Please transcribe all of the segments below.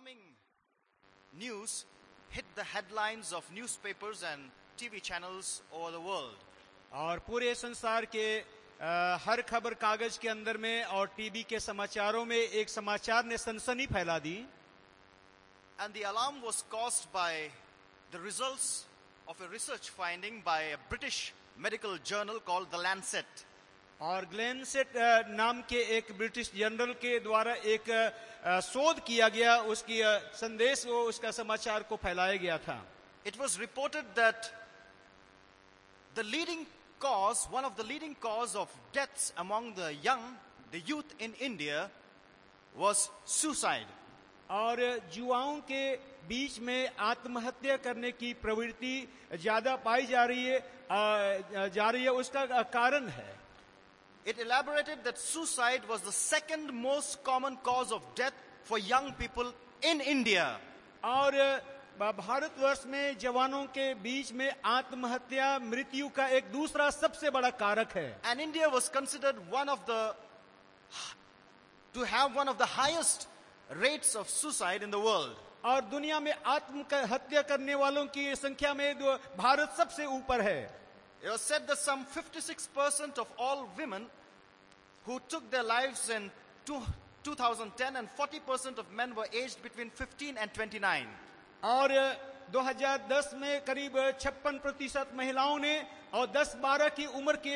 alarming news hit the headlines of newspapers and TV channels over the world. और पूरे संसार के हर खबर कागज़ के अंदर में और टीवी के समाचारों में एक समाचार ने सनसनी फैला दी and the alarm was caused by the result of a research finding by British Medical Journal call the Lancet और ग्लेनसेट अ, नाम के एक ब्रिटिश जनरल के द्वारा एक शोध किया गया उसकी संदेश वो उसका समाचार को फैलाया गया था it was reported that the leading cause, one of the leading cause of deaths among the young, the youth in India, was suicide. और युवाओं के बीच में आत्महत्या करने की प्रवृत्ति ज़्यादा पाई जा रही है जा रही है उसका कारण है It elaborated that suicide was the second most common cause of death for young people in India. और भारतवर्ष में जवानों के बीच में आत्महत्या मृत्यु का एक दूसरा सबसे बड़ा कारक है And India was considered one of the, to have one of the highest rates of suicide in the world. और दुनिया में आत्महत्या करने वालों की संख्या में दो- भारत सबसे ऊपर है It was said that some 56% of all women who took their lives in two, 2010 and 40% of men were aged between 15 and 29. और 2010 में करीब 56 प्रतिशत महिलाओं ने और 10-12 की उम्र के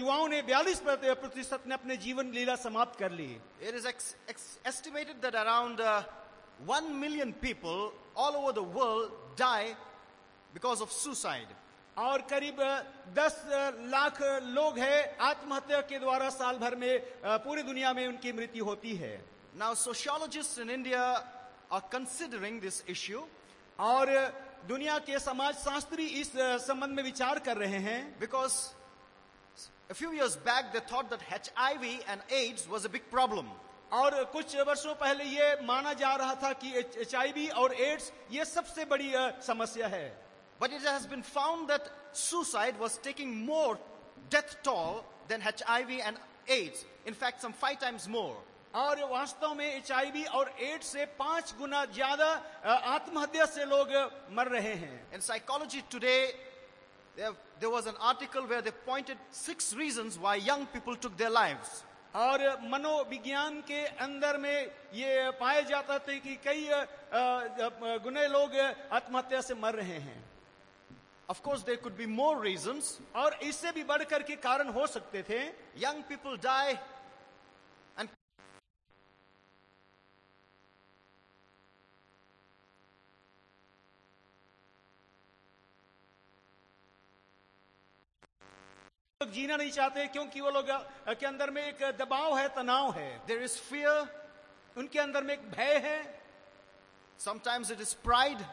युवाओं ने 42 प्रतिशत ने अपने जीवन लीला समाप्त कर ली It is ex- ex- estimated that around uh, 1 million people all over the world die because of suicide. और करीब 10 लाख लोग हैं आत्महत्या के द्वारा साल भर में पूरी दुनिया में उनकी मृत्यु होती है। Now, sociologist in India are considering this issue और दुनिया के समाज शास्त्री इस संबंध में विचार कर रहे हैं। because a few years back they thought that HIV and AIDS was a big problem. और कुछ वर्षों पहले ये माना जा रहा था कि एचआईवी और एड्स ये सबसे बड़ी समस्या है। But it has been found that suicide was taking more death toll than HIV and AIDS. In fact, some five times more. और वास्तव में एच और एड्स से पाँच गुना ज़्यादा आत्महत्या से लोग मर रहे हैं in Psychology Today there was an article where they pointed six reason why young people took their life और मनोविज्ञान के अंदर में ये पाया जाता था कि कई गुने लोग आत्महत्या से मर रहे हैं of course they could be more reasons और इससे भी बढ़कर के कारण हो सकते थे यंग पीपल डाई जीना नहीं चाहते क्योंकि वो लोग के अंदर में एक दबाव है, तनाव है। देर इज़ फियर उनके अंदर में एक भय है। समटाइम्स इट इज़ प्राइड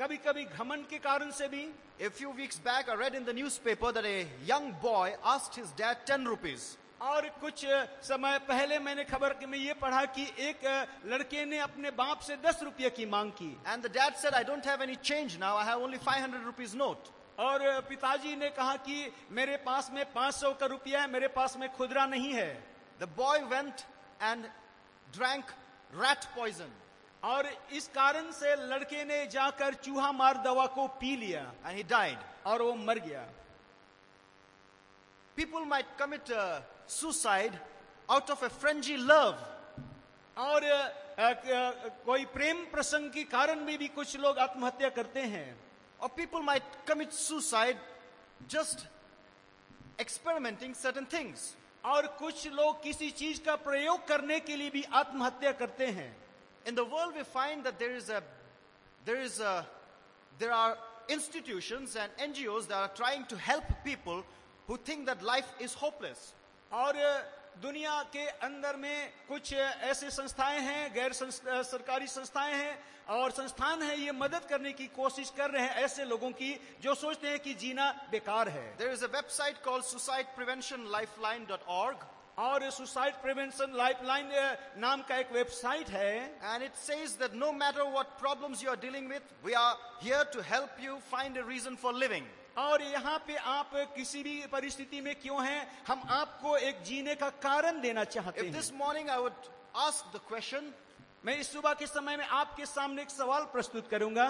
कभी कभी घमंड के कारण से भी a few weeks back read in the newspaper that a young boy asked his dad ten rupees और कुछ समय पहले मैंने खबर में ये पढ़ा कि एक लड़के ने अपने बाप से दस रुपये की मांग की। And the dad said I don't have any change now I have only five hundred rupees note और पिताजी ने कहा कि मेरे पास में पाँच सौ का रुपया है मेरे पास में खुदरा नहीं है। The boy went and drank rat poison और इस कारण से लड़के ने जाकर चूहा मार दवा को पी लिया एंड ही डाइड और वो मर गया। People might commit suicide out of a frenzy love और आ, आ, कोई प्रेम प्रसंग के कारण भी, भी कुछ लोग आत्महत्या करते हैं। और people might commit suicide just experimenting certain things और कुछ लोग किसी चीज़ का प्रयोग करने के लिए भी आत्महत्या करते हैं। In the world, we find that there is a, there is a, there are institutions and NGOs that are trying to help people who think that life is hopeless. और दुनिया के अंदर में कुछ ऐसे संस्थाएं हैं गैर संस- सरकारी संस्थाएं हैं और संस्थान है ये मदद करने की कोशिश कर रहे हैं ऐसे लोगों की जो सोचते हैं कि जीना बेकार है There is a website called suicidepreventionlifeline.org और सुसाइड प्रिवेंशन लाइफलाइन नाम का एक वेबसाइट है। And it says that no matter what problems you are dealing with we are here to help you find a reason for living और यहाँ पे आप किसी भी परिस्थिति में क्यों हैं? हम आपको एक जीने का कारण देना चाहते हैं। This morning I would ask the question मैं इस सुबह के समय में आपके सामने एक सवाल प्रस्तुत करूँगा।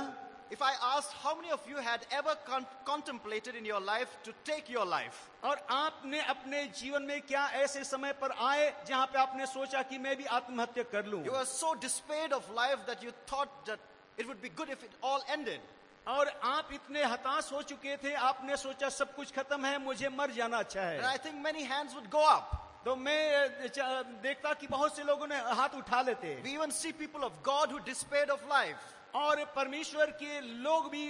If I asked how many of you had ever con- contemplated in your life to take your life, और आपने अपने जीवन में क्या ऐसे समय पर आए जहां पे आपने सोचा कि मैं भी आत्महत्या कर लूं you were so despaired of life that you thought that it would be good if it all ended. और आप इतने हताश हो चुके थे आपने सोचा सब कुछ खत्म है मुझे मर जाना अच्छा And है I think many hands would go up. तो मैं अ, च- देखता कि बहुत से लोगों ने हाथ उठा लेते We even see people of God who despaired of life. और परमेश्वर के लोग भी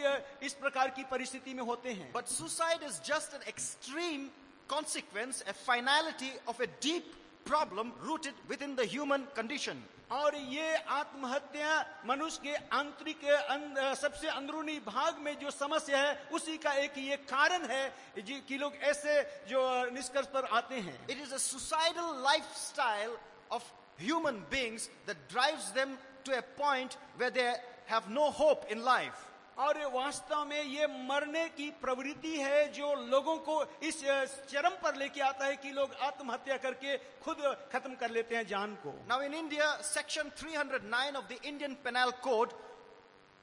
इस प्रकार की परिस्थिति में होते हैं। But suicide is just an extreme consequence a finality of a deep problem rooted within the human condition और ये आत्महत्या मनुष्य के आंतरिक अं, सबसे अंदरूनी भाग में जो समस्या है, उसी का एक ये कारण है कि लोग ऐसे जो निष्कर्ष पर आते हैं। It is a suicidal lifestyle of human beings that drives them to a point where have no hope in life. और वास्तव में ये मरने की प्रवृत्ति है जो लोगों को इस चरम पर लेके आता है कि लोग आत्महत्या करके खुद खत्म कर लेते हैं जान को Now, in India, section 309 of the Indian Penal Code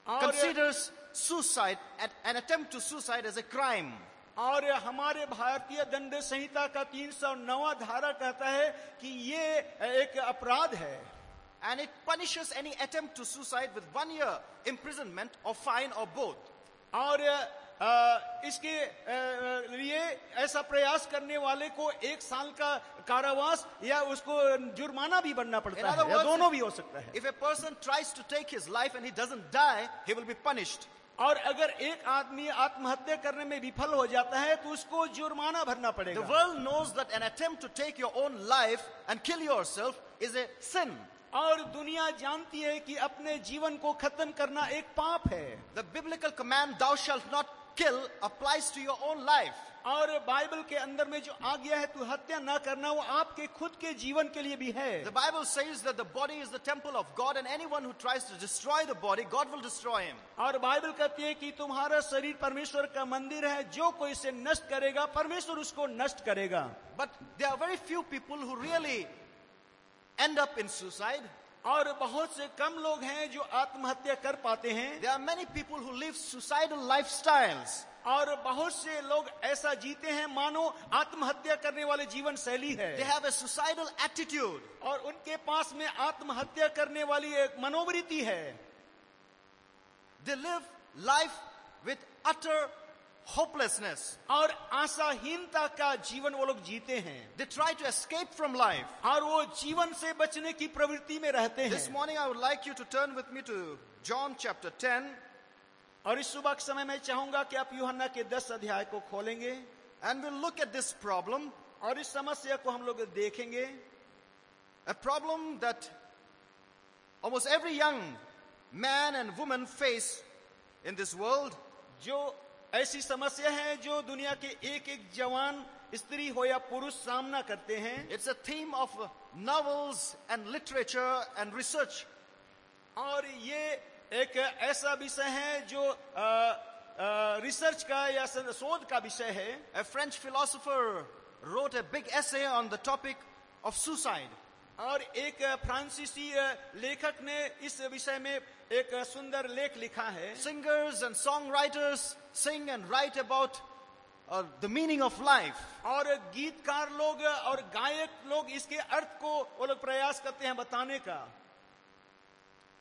और considers suicide, an, an attempt to suicide, as a crime. और हमारे भारतीय दंड संहिता का तीन सौ नवा धारा कहता है कि ये एक अपराध है And it punishes any attempt to suicide with one year imprisonment or fine or both. और अ, इसके अ, लिए ऐसा प्रयास करने वाले को एक साल का कारावास या उसको जुर्माना भी बनना In पड़ता other है या words, दोनों भी हो सकता है If a person tries to take his life and he doesn't die, he will be punished. और अगर एक आदमी आत्महत्या करने में विफल हो जाता है तो उसको जुर्माना भरना The पड़ेगा world knows that an attempt to take your own life and kill yourself is a sin. और दुनिया जानती है कि अपने जीवन को खत्म करना एक पाप है। The biblical command thou shalt not kill applies to your own life और बाइबल के अंदर में जो आ गया है तू हत्या ना करना वो आपके खुद के जीवन के लिए भी है। Bible says the body is the temple of God and anyone tries to destroy the body God will destroy him और बाइबल कहती है कि तुम्हारा शरीर परमेश्वर का मंदिर है। जो कोई इसे नष्ट करेगा परमेश्वर उसको नष्ट करेगा। But there are very few people who really end up in suicide और बहुत से कम लोग हैं जो आत्महत्या कर पाते हैं। There are many people who live suicide lifestyles और बहुत से लोग ऐसा जीते हैं मानो आत्महत्या करने वाले जीवन शैली है। They have a suicidal attitude और उनके पास में आत्महत्या करने वाली एक मनोवृत्ति है। They live life with utter hopelessness और आशाहीनता का जीवन वो लोग जीते हैं। They try to escape from life और वो जीवन से बचने की प्रवृत्ति में रहते हैं। This morning I would like you to turn with me to John chapter ten और इस सुबह के समय मैं चाहूँगा कि आप यूहना के दस अध्याय को खोलेंगे। And will look at this problem और इस समस्या को हम लोग देखेंगे। A problem that almost every young man and women face in this world जो ऐसी समस्या है जो दुनिया के एक एक जवान स्त्री हो या पुरुष सामना करते हैं। It's a theme of novels and literature and research और ये एक ऐसा विषय है जो रिसर्च का या शोध का विषय है। A French philosopher wrote a big essay on the topic of suicide और एक फ्रांसीसी लेखक ने इस विषय में एक सुंदर लेख लिखा है। Singers and songwriters sing and write about the meaning of life और गीतकार लोग और गायक लोग इसके अर्थ को वो लोग प्रयास करते हैं बताने का।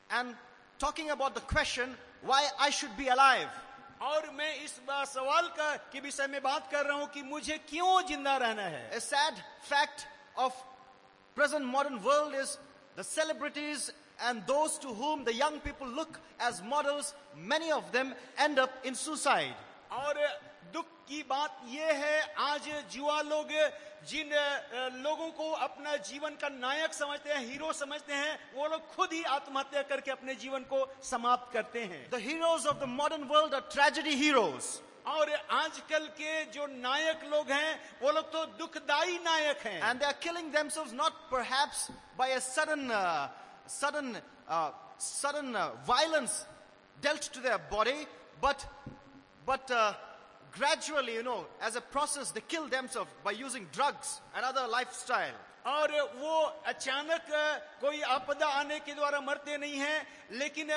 And talking about the question why I should be alive और मैं इस सवाल का, के विषय में बात कर रहा हूँ कि मुझे क्यों ज़िंदा रहना है। A sad fact of present modern world is the celebrities and those to whom the young people look as models, many of them end up in suicide. और दुख की बात यह है आज युवा लोग जिन अ, लोगों को अपना जीवन का नायक समझते हैं हीरो समझते हैं वो लोग खुद ही आत्महत्या करके अपने जीवन को समाप्त करते हैं The heroes of the modern world are tragedy heroes. और आजकल के जो नायक लोग हैं वो लोग तो दुखदाई नायक हैं And they are killing themselves not perhaps by a sudden, uh, sudden, uh, sudden uh, violence dealt to their body, but, but uh, gradually, you know, as a process, they kill themselves by using drugs and other lifestyle. और वो अचानक कोई आपदा आने के द्वारा मरते नहीं हैं लेकिन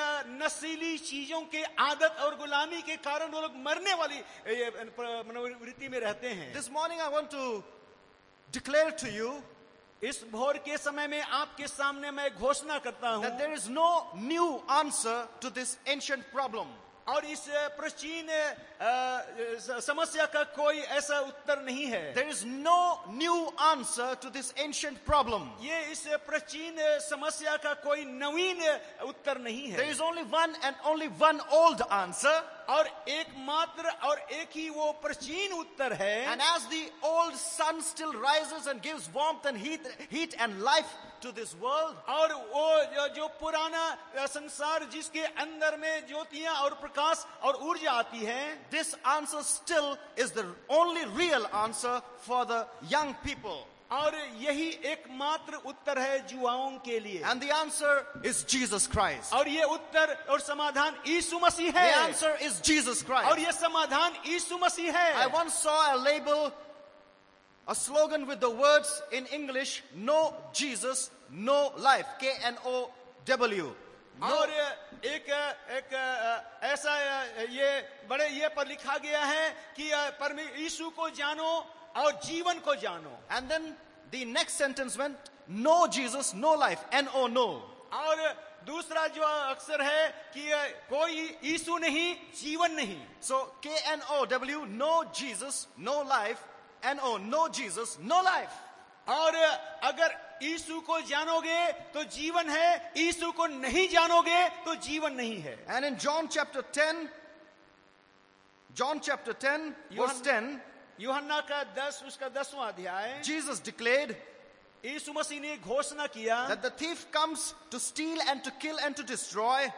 नशीली चीज़ों के आदत और गुलामी के कारण वो लोग मरने वाली मनोवृत्ति में रहते हैं this morning I want to declare to you इस भोर के समय में आपके सामने मैं घोषणा करता हूँ there is no new answer to this ancient problem. और इस प्राचीन समस्या का कोई ऐसा उत्तर नहीं है। There is no new answer to this ancient problem ये इस प्राचीन समस्या का कोई नवीन उत्तर नहीं है। There is only one and only one old answer और एकमात्र और एक ही वो प्राचीन उत्तर है। And as old sun still rise and gives warmth and heat and life to this world, और वो जो, पुराना संसार जिसके अंदर में ज्योतियाँ और प्रकाश और ऊर्जा आती है this answer still is the only real answer for the young people. और यही एकमात्र उत्तर है युवाओं के लिए And the answer is Jesus Christ. और ये उत्तर और समाधान यीशु मसीह है answer is Jesus और ये समाधान यीशु मसीह है I once saw a label, a slogan with the words in English, No Jesus, No Life. K N O W. और एक एक ऐसा ये बड़े ये पर लिखा गया है कि यीशु को जानो और जीवन को जानो and then the next sentence में no Jesus no life N O no और दूसरा जो अक्सर है कि कोई यीशु नहीं जीवन नहीं so K N O W know Jesus know life and O no Jesus no life और अगर ईसु को जानोगे तो जीवन है ईसु को नहीं जानोगे तो जीवन नहीं है। And in John chapter ten John chapter ten you टेन युहन्ना का दस उसका दसवा अध्याय। जीजस डिक्लेयर्ड ईसु मसीह ने घोषणा किया thief comes to steal and to kill and to destroy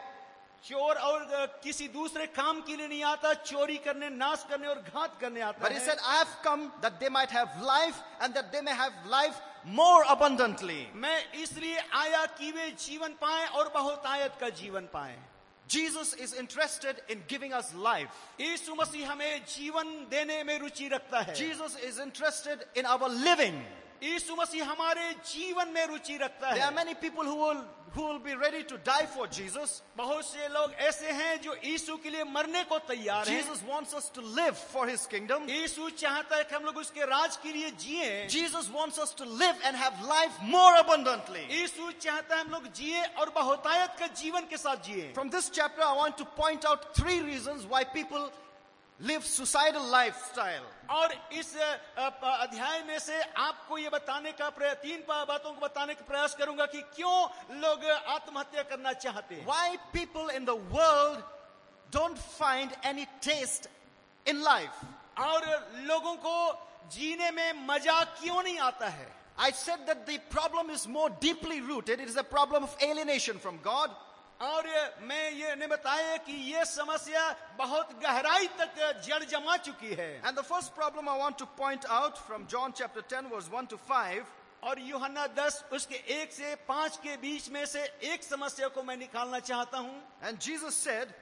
चोर और किसी दूसरे काम के लिए नहीं आता चोरी करने नाश करने और घात करने आता But he है said, I have come that they might have life and that they may have life more abundantly. मैं इसलिए आया कि वे जीवन पाए और बहुतायत का जीवन पाए Jesus is interested in giving us life. यीशु मसीह हमें जीवन देने में रुचि रखता है Jesus is interested in our living. यीशु मसीह हमारे जीवन में रुचि रखता There है are many people who will, who will be ready to die for Jesus. बहुत से लोग ऐसे हैं जो यीशु के लिए मरने को तैयार हैं Jesus wants us to live for his kingdom. यीशु चाहता है कि हम लोग उसके राज के लिए जिए Jesus wants us to live and have life more abundantly. यीशु चाहता है हम लोग जिए और बहुतायत का जीवन के साथ जिए From this chapter, I want to point out three reasons why people live suicidal lifestyle. और इस अ, प- अध्याय में से आपको ये बताने का प्रया- तीन पा- बातों को बताने का प्रयास करूंगा कि क्यों लोग आत्महत्या करना चाहते हैं Why people in the world don't find any taste in life. और लोगों को जीने में मजा क्यों नहीं आता है I said that the problem is more deeply rooted. It is a problem of alienation from God. और मैं ये ने बताया कि ये समस्या बहुत गहराई तक जड़ जमा चुकी है। And the first problem I want to point out from John chapter 10 verse 1 to 5 और यूहन्ना 10 उसके एक से पाँच के बीच में से एक समस्या को मैं निकालना चाहता हूँ। एंड जीजस सेड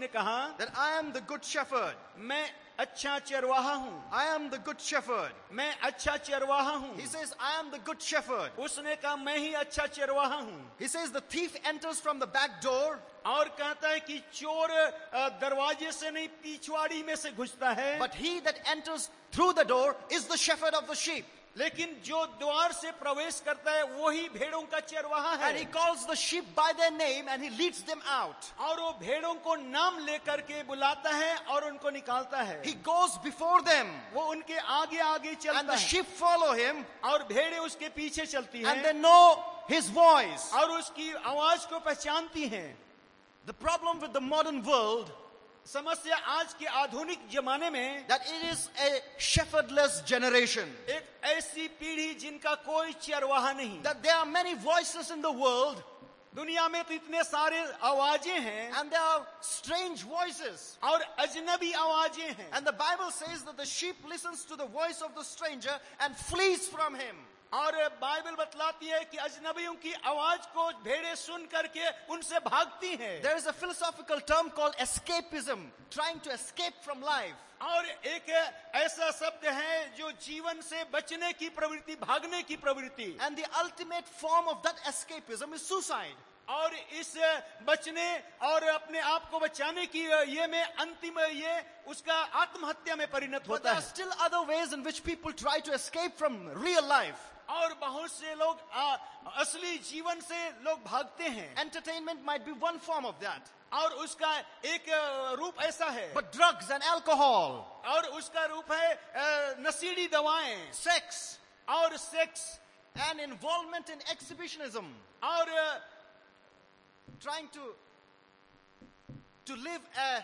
ने कहा I am the good shepherd मैं अच्छा चरवाहा हूँ। I am the good shepherd मैं अच्छा चरवाहा हूँ। I am the good shepherd उसने कहा मैं ही अच्छा चरवाहा हूँ। Is the thief enters from the back door और कहता है कि चोर दरवाजे से नहीं पिछवाड़ी में से घुसता है। But he that enters through the door is the shepherd of the sheep लेकिन जो द्वार से प्रवेश करता है वही भेड़ों का चरवाहा है। And he calls the sheep by their name and he leads them out और वो भेड़ों को नाम लेकर के बुलाता है और उनको निकालता है। ही गोस बिफोर देम वो उनके आगे आगे चलता है। And the sheep follow him और भेड़े उसके पीछे चलती हैं। And they know his voice और उसकी आवाज़ को पहचानती हैं। The problem with the modern world समस्या आज के आधुनिक जमाने में that it is a shepherdless generation. एक ऐसी पीढ़ी जिनका कोई चरवाहा नहीं That there are many voices in the world दुनिया में तो इतने सारे आवाज़ें हैं and there are strange voices. और अजनबी आवाज़ें हैं And the Bible says that the sheep listens to the voice of the stranger and flees from him. और बाइबल बतलाती है कि अजनबियों की आवाज़ को भेड़े सुन करके उनसे भागती है। There is a philosophical term called escapism trying to escape from life और एक ऐसा शब्द है जो जीवन से बचने की प्रवृत्ति भागने की प्रवृत्ति। And the ultimate form of that escapism is suicide और इस बचने और अपने आप को बचाने की ये में अंतिम ये उसका आत्महत्या में परिणत होता है। Still other ways in which people try to escape from real life और बहुत से लोग आ, असली जीवन से लोग भागते हैं। Entertainment might be one form of that और उसका एक रूप ऐसा है। बट ड्रग्स एंड एल्कोहल और उसका रूप है नशीली दवाएँ। सेक्स और sex and involvement in exhibitionism और trying to to live a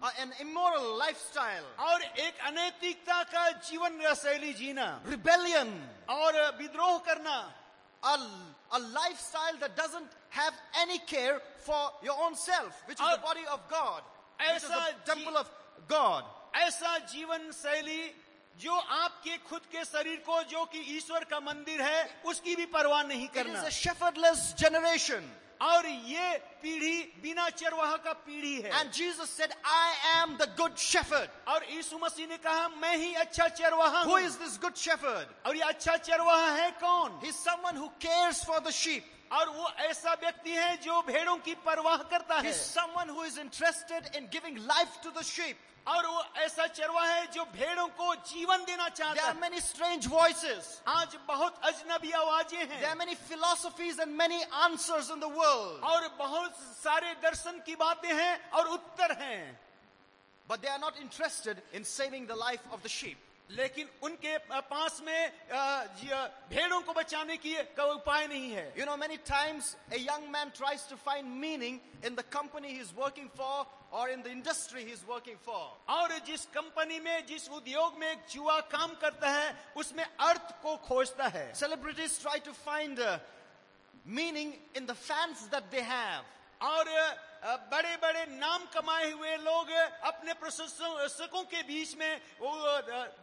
an immoral lifestyle, और एक अनैतिकता का जीवन शैली जीना rebellion, और विद्रोह करना a, a lifestyle that doesn't have any care for your own self, which is the body of God, which is the temple of God. ऐसा जीवन शैली जो आपके खुद के शरीर को जो कि ईश्वर का मंदिर है उसकी भी परवाह नहीं करना shepherdless generation. और ये पीढ़ी बिना चरवाहा का पीढ़ी है। And Jesus said I am the good shepherd और यीशु मसीह ने कहा मैं ही अच्छा चरवाहा हु। इज़ दिस गुड शेफर्ड और ये अच्छा चरवाहा है कौन? He someone who cares for the sheep और वो ऐसा व्यक्ति है जो भेड़ों की परवाह करता है। Someone who is interested in giving life to the sheep और वो ऐसा चरवा है जो भेड़ों को जीवन देना चाहता है। मेनी स्ट्रेंज वॉइसेस आज बहुत अजनबी आवाज़ें हैं। There many philosophies and many answers in the world और बहुत सारे दर्शन की बातें हैं और उत्तर हैं। But they are not interested in saving the life of the sheep लेकिन उनके पास में भेड़ों को बचाने की कोई उपाय नहीं है। You know many times a young man tries to find meaning in the company he is working for और in the industry he is working for और जिस कंपनी में जिस उद्योग में एक युवा काम करता है उसमें अर्थ को खोजता है। Celebrities try to find meaning in the fans that they have और बड़े बड़े नाम कमाए हुए लोग अपने प्रशंसकों के बीच में वो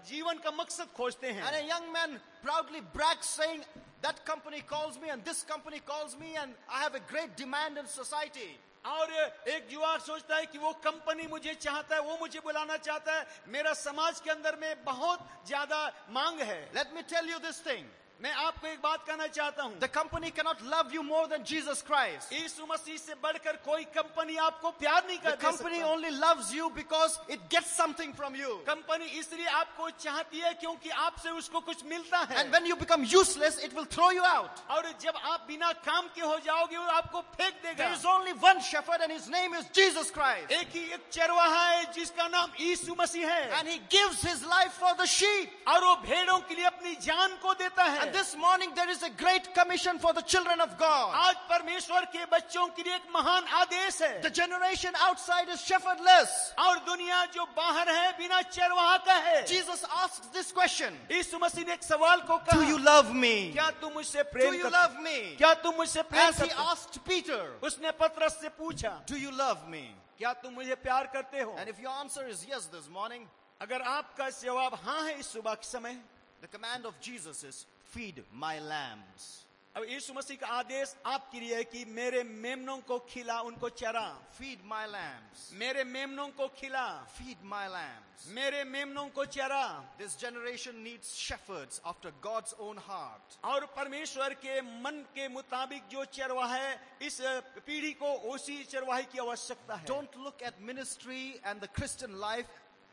जीवन का मकसद खोजते हैं। अरे young man proudly brag saying that company calls me and this company calls me and I have a great demand in society और एक युवा सोचता है कि वो कंपनी मुझे चाहता है वो मुझे बुलाना चाहता है। मेरा समाज के अंदर में बहुत ज़्यादा मांग है। Let me tell you this thing मैं आपको एक बात कहना चाहता हूँ। The company cannot love you more than Jesus Christ Yeshu Masih से बढ़कर कोई कंपनी आपको प्यार नहीं करती company only love you because it get something from you company इसलिए आपको चाहती है क्योंकि आपसे उसको कुछ मिलता है। And when you become useless it will throw you out और जब आप बिना काम के हो जाओगे वो आपको फेंक देगा। Is only one shepherd and his name is Jesus Christ एक ही एक चरवाहा है जिसका नाम ईसु मसीह है। And he gives his life for the sheep और वो भेड़ों के लिए अपनी जान को देता है। And this morning there is a great commission for the children of God. आज परमेश्वर के बच्चों के लिए एक महान आदेश है The generation outside is shepherdless. और दुनिया जो बाहर है बिना चरवाहा का है Jesus asks this question यीशु मसीह ने एक सवाल को Do कहा you love me? क्या तुम मुझसे Do प्रेम you करते love me? क्या तुम मुझसे प्रेम As he करते हो? asked Peter, उसने पतरस से पूछा Do you love me? क्या तुम मुझे प्यार करते हो And if your answer is yes this morning, अगर आपका जवाब हाँ है इस सुबह के समय the command of Jesus is feed my lambs. अब यीशु मसीह का आदेश आपके लिए है कि मेरे मेमनों को खिला उनको चरा Feed my lambs. मेरे मेमनों को खिला Feed my lambs. मेरे मेमनों को चरा This generation needs shepherds after God's own heart. और परमेश्वर के मन के मुताबिक जो चरवाह है इस पीढ़ी को उसी चरवाही की आवश्यकता है Don't look at ministry and the Christian life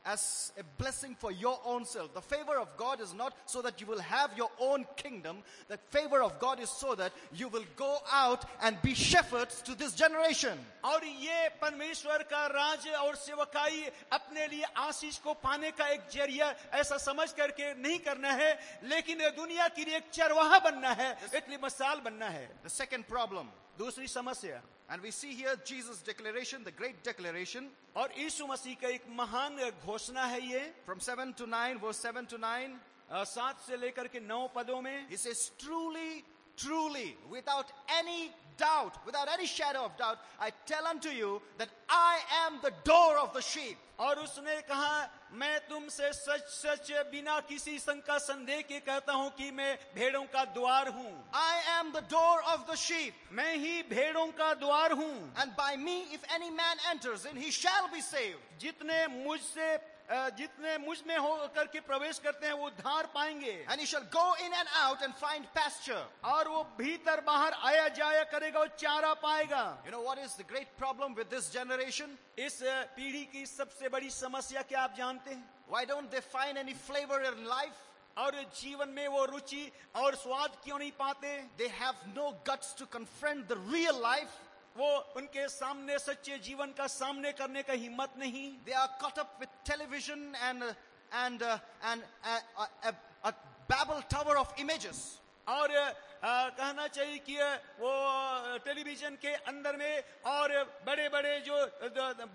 as a blessing for your own self. The favor of God is not so that you will have your own kingdom. The favor of God is so that you will go out and be shepherds to this generation. और ये परमेश्वर का राज और सेवकाई अपने लिए आशीष को पाने का एक जरिया ऐसा समझ करके नहीं करना है लेकिन दुनिया के लिए एक चरवाहा बनना है एक लिए मिसाल बनना है The second problem, दूसरी समस्या and we see here Jesus' declaration, the great declaration और यीशु मसीह का एक महान घोषणा है ये from 7 to 9, verse 7 to 9. अ, सात से लेकर के नौ पदों में He says, Truly, truly, without any doubt, without any shadow of doubt, I tell unto you that I am the door of the sheep. और उसने कहा मैं तुमसे सच सच बिना किसी शंका संदेह के कहता हूँ कि मैं भेड़ों का द्वार हूँ। I am the door of the sheep मैं ही भेड़ों का द्वार हूँ। And by me if any man enters in he shall be save जितने मुझसे जितने मुझमें होकर के प्रवेश करते हैं वो धार पाएँगे। And shall go in and out and find pasture और वो भीतर बाहर आया जाया करेगा और चारा पाएगा। You know what is the great problem with this generation इस पीढ़ी की सबसे बड़ी समस्या क्या आप जानते हैं? Why don't they find any flavour in life और जीवन में वो रुचि और स्वाद क्यों नहीं पाते? They have no guts to confront the real life वो उनके सामने सच्चे जीवन का सामने करने का हिम्मत नहीं। They are cut up with television and and and Babel tower of images और कहना चाहिए कि वो टेलीविज़न के अंदर में और बड़े बड़े जो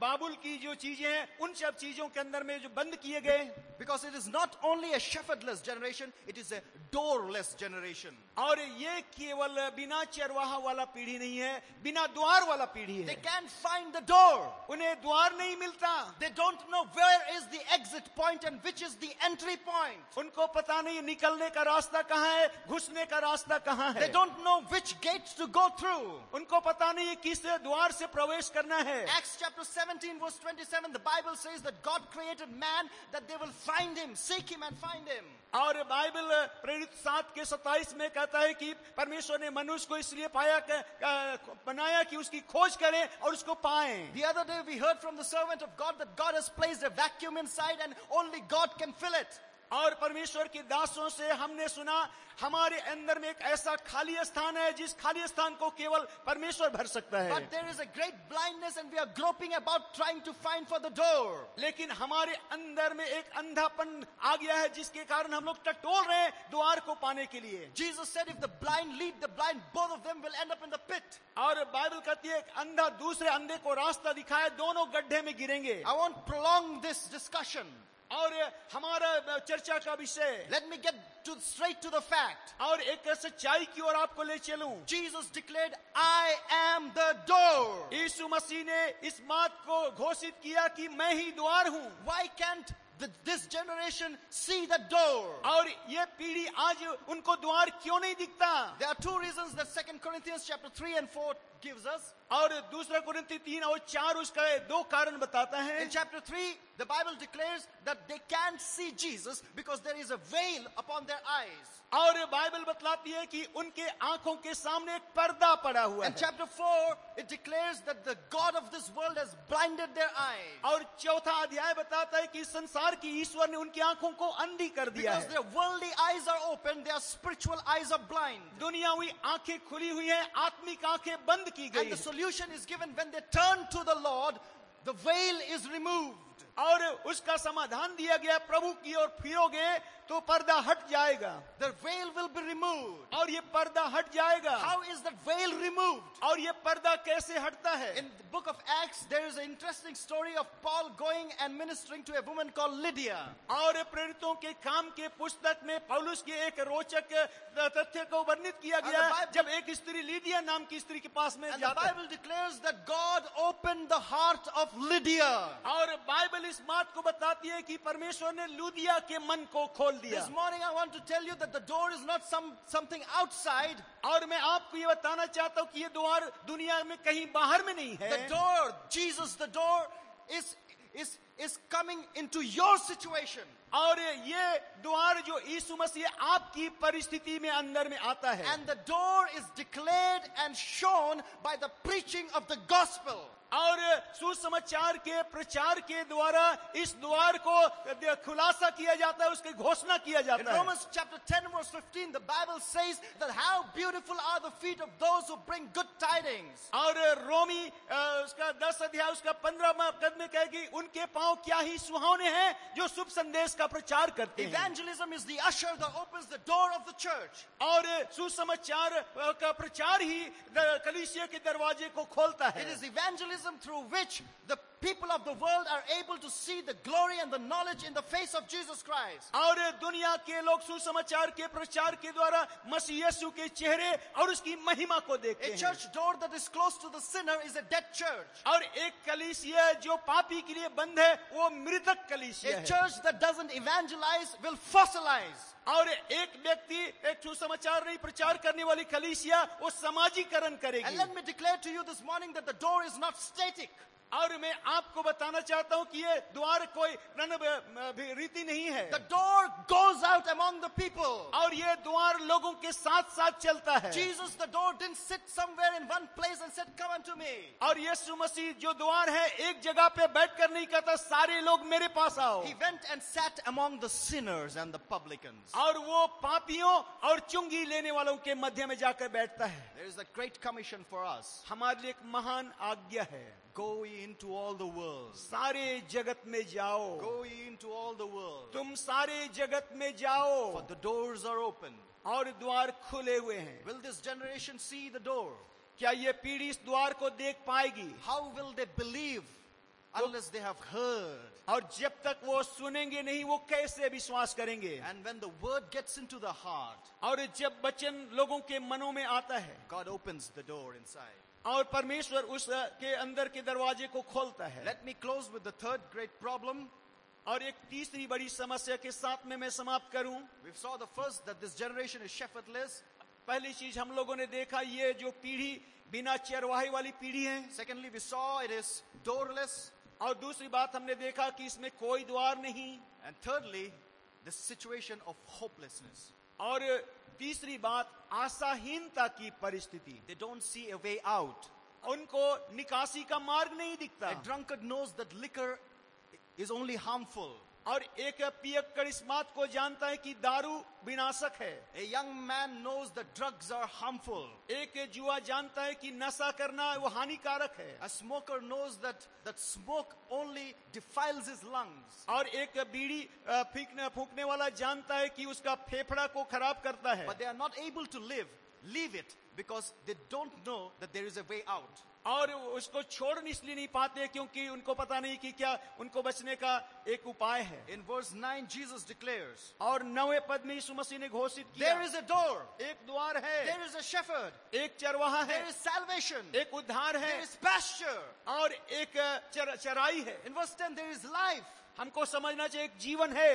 बाबुल की जो चीज़ें हैं उन सब चीज़ों के अंदर में जो बंद किए गए because it is not only a shepherdless generation it is a doorless generation और ये केवल बिना चरवाहा वाला पीढ़ी नहीं है बिना द्वार वाला पीढ़ी है। कैन फाइंड द डोर उन्हें द्वार नहीं मिलता। They don't know where is the exit point and which is the entry point उनको पता नहीं निकलने का रास्ता कहाँ है घुसने का रास्ता कहाँ They है don't know which gates to go through. उनको पता नहीं है किस द्वार से प्रवेश करना है Acts chapter 17 verse 27, the Bible says that God created man that they will find him, seek him and find him. और बाइबल प्रेरित सात के सताइस में कहता है कि परमेश्वर ने मनुष्य को इसलिए पाया क- अ, बनाया कि उसकी खोज करें और उसको पाएं The other day we heard from the servant of God that God has placed a vacuum inside and only God can fill it. और परमेश्वर के दासों से हमने सुना हमारे अंदर में एक ऐसा खाली स्थान है जिस खाली स्थान को केवल परमेश्वर भर सकता है। There is a great blindness and we are groping about trying to find for the door लेकिन हमारे अंदर में एक अंधापन आ गया है जिसके कारण हम लोग टटोल रहे हैं द्वार को पाने के लिए। Jesus said if the blind lead the blind both of them will end up in the pit और बाइबल कहती है अंधा दूसरे अंधे को रास्ता दिखाए दोनों गड्ढे में गिरेंगे। I won't prolong this discussion और हमारा चर्चा का विषय। Let me get to straight to the fact और एक सच्चाई की ओर आपको ले चलू। Jesus declare I am the door Yeshu Masih ने इस बात को घोषित किया कि मैं ही द्वार हूँ। Why can't this generation see the door और ये पीढ़ी आज उनको द्वार क्यों नहीं दिखता? They are two reason the second three and four gives और दूसरा कुरिंथी तीन और चार उसका दो कारण बताता है। Chapter three the Bible declare that they can see Jesus because there is a veil upon their eyes और बाइबल बतलाती है कि उनके आँखों के सामने एक पर्दा पड़ा हुआ है। Chapter four it declares that the God of this world is blinded their eye और चौथा अध्याय बताता है कि संसार की ईश्वर ने उनकी आँखों को अंधी कर दिया because their eyes are open their spiritual eyes are blind दुनियावी आँखें खुली हुई है आत्मिक आँखें बंद की गई हैं। हैं। solution is given when they turn to the Lord, the veil is removed. और उसका समाधान दिया गया प्रभु की ओर फिरोगे तो पर्दा हट जाएगा। The veil will be remove और ये पर्दा हट जाएगा। How is the veil remove और ये पर्दा कैसे हटता है? In book of Acts there is interesting story of Paul going and ministering to a woman call Lydia और प्रेरितों के काम के पुस्तक में पौलुष के एक रोचक तथ्य को वर्णित किया गया Bible, जब एक स्त्री लिडिया नाम की स्त्री के पास में जाता है। Bible declares the God open the heart of Lydia और बाइबल इस बात को बताती है कि परमेश्वर ने लुदिया के मन को खोल दिया। This morning I want to tell you that the door is not some something outside और मैं आपको ये बताना चाहता हूँ कि ये द्वार दुनिया में कहीं बाहर में नहीं है। The door Jesus the door is is is coming in your situation और ये द्वार जो ईसु मसीह आपकी परिस्थिति में अंदर में आता है। And the door is declared and shown by the preaching of the gospel और सुसमाचार के प्रचार के द्वारा इस द्वार को खुलासा किया जाता है उसकी घोषणा किया जाता In है Romans chapter 10 verse 15, the Bible says that how beautiful are the feet of those who bring good tidings. और रोमी उसका दस अध्याय उसका पंद्रह पद में कहे कि उनके पाँव क्या ही सुहावने हैं जो शुभ संदेश का प्रचार करते हैं Evangelism is the usher that opens the door of the church. और सुसमाचार का प्रचार ही कलीसिया के दरवाजे को खोलता है It is evangelism through which the people of the world are able to see the glory and the knowledge in the face of Jesus Christ. और दुनिया के लोग सुसमाचार के प्रचार के द्वारा मसीह यीशु के चेहरे और उसकी महिमा को देखते हैं. A church door that is close to the sinner is a dead church. और एक कलीसिया जो पापी के लिए बंद है वो मृतक कलीसिया है. A church that doesn't evangelize will fossilize. और एक व्यक्ति एक सुसमाचार नहीं प्रचार करने वाली कलीसिया वो समाजीकरण And करेगी let me declare to you this morning that the door is not static. और मैं आपको बताना चाहता हूँ कि ये द्वार कोई रण रीति नहीं है The door goes out among the people. और ये द्वार लोगों के साथ साथ चलता है Jesus, the door, didn't sit somewhere in one place and said, Come unto me. और यीशु मसीह जो द्वार है एक जगह पे बैठकर नहीं कहता सारे लोग मेरे पास आओ He went and sat among the sinners and the publicans. और वो पापियों और चुंगी लेने वालों के मध्य में जाकर बैठता है There is a great commission for us. हमारे लिए एक महान आज्ञा है Go into all the world. सारे जगत में जाओ Go into all the world. तुम सारे जगत में जाओ For the doors are open. और द्वार खुले हुए हैं Will this generation see the door? क्या ये पीढ़ी इस द्वार को देख पाएगी How will they believe unless they have heard? और जब तक वो सुनेंगे नहीं वो कैसे विश्वास करेंगे And when the word gets into the heart, और जब वचन लोगों के मनों में आता है God opens the door inside. और परमेश्वर उस के अंदर के दरवाजे को खोलता है। Let me close with the great problem और एक तीसरी बड़ी समस्या के साथ में मैं समाप्त करूँ। We saw the first that this generation is shepherdless पहली चीज़ हम लोगों ने देखा ये जो पीढ़ी बिना चरवाही वाली पीढ़ी है। Secondly we saw it is doorless और दूसरी बात हमने देखा कि इसमें कोई द्वार नहीं। And thirdly the situation of hopelessness और तीसरी बात आशाहीनता की परिस्थिति। They don't see A way out उनको निकासी का मार्ग नहीं दिखता। Drunk knows that liquor is only harmful और एक पियक्कर इस बात को जानता है कि दारू विनाशक है। A young man knows the drugs are harmful एक जुआ जानता है कि नशा करना वो हानिकारक है। A smoker knows that that smoke only defile is lungs और एक बीड़ी फीकने फूकने वाला जानता है कि उसका फेफड़ा को खराब करता है। They are not able to live leave it because they don't know that there is a way out और उसको छोड़ने इसलिए नहीं पाते क्योंकि उनको पता नहीं कि क्या उनको बचने का एक उपाय है। In verse nine Jesus declares और नवे पद में यीशु मसीह ने घोषित देर इज़ अ डोर एक द्वार है। देर इज़ अफर एक चरवाहा है। सेल्वेशन एक उद्धार है। और एक चर, चराई है। In verse 10 there is life हमको समझना चाहिए एक जीवन है।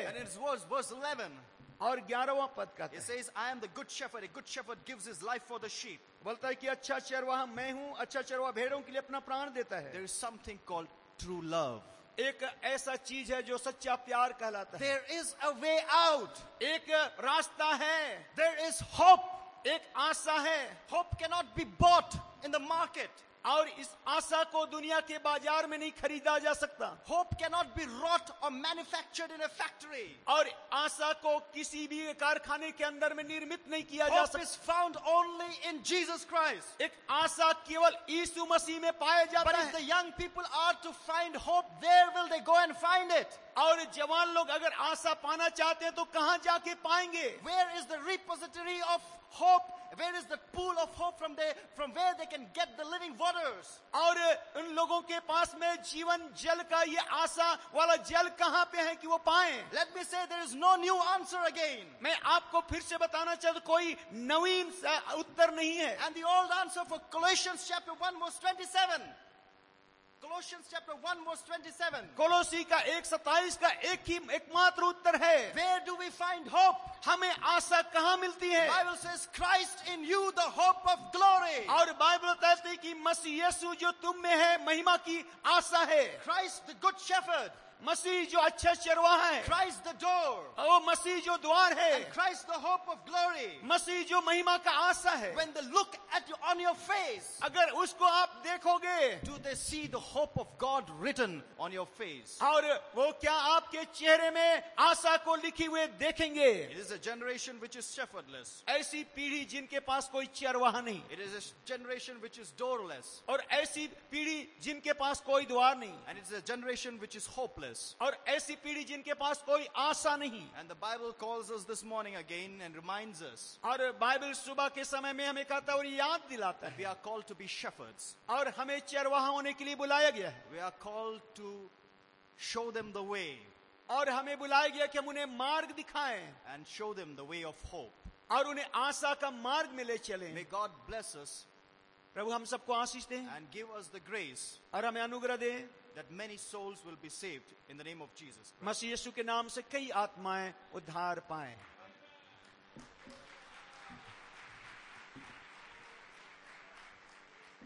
और ग्यारहवा पद का it says, I am the good shepherd. A good shepherd gives his life for the sheep. बोलता है कि अच्छा चरवाहा मैं हूँ अच्छा चरवाहा भेड़ों के लिए अपना प्राण देता है There is something called true love. एक ऐसा चीज़ है जो सच्चा प्यार कहलाता है There is a way out. एक रास्ता है There is hope. एक आशा है Hope cannot be bought in the market. और इस आशा को दुनिया के बाज़ार में नहीं खरीदा जा सकता। होप कैनॉट बी रॉट और मैन्युफैक्चर इन ए फैक्ट्री और आशा को किसी भी कारखाने के अंदर में निर्मित नहीं किया जा सकता। Is found only in Jesus Christ एक आशा केवल ईसु मसीह में पाया जाता है। Young people are to find hope there will they go and find it और जवान लोग अगर आशा पाना चाहते हैं तो कहाँ जाके पाएँगे? Where is the repository of hope where is the pool of hope from they from where they can get the living waters और उन लोगों के पास में जीवन जल का ये आशा वाला जल कहाँ पे है कि वो पाए? Let me say there is no new answer again मैं आपको फिर से बताना चाहता कोई नवीन उत्तर नहीं है। And the old answer for Colossians chapter one was twenty seven Colossians chapter 1 verse 27. कोलोसी का एक सताइस का एक ही एकमात्र उत्तर है Where do we find hope? हमें आशा कहाँ मिलती है Bible says Christ in you the hope of glory. और बाइबल कहती है कि मसीह यीशु जो तुम में है महिमा की आशा है Christ the good shepherd. मसीह जो अच्छे चरवा है। क्राइस्ट द डोर ओ मसीह जो द्वार है। Christ the hope of glory मसीह जो महिमा का आशा है। When the look at on your face अगर उसको आप देखोगे। To the see the hope of God return on your face और वो क्या आपके चेहरे में आशा को लिखी हुए देखेंगे? It is a generation which is shepherdless ऐसी पीढ़ी जिनके पास कोई चरवाहा नहीं। It is a generation which is doorless और ऐसी पीढ़ी जिनके पास कोई द्वार नहीं। And it is a generation which is hopeless hopeless. और ऐसी पीढ़ी जिनके पास कोई आशा नहीं And the Bible calls us this morning again and reminds us और बाइबल सुबह के समय में हमें कहता है और याद दिलाता that we are called to be shepherds. और हमें चरवाहा होने के लिए बुलाया गया है We are called to show them the way और हमें बुलाया गया कि हम उन्हें मार्ग दिखाएँ and show them the way of hope. और उन्हें आशा का मार्ग में ले चले May God bless us प्रभु हम सबको आशीष दें and give us the grace और हमें अनुग्रह दें that many souls will be saved in the name of Jesus. मसीह यीशु के नाम से कई आत्माएं उद्धार पाएं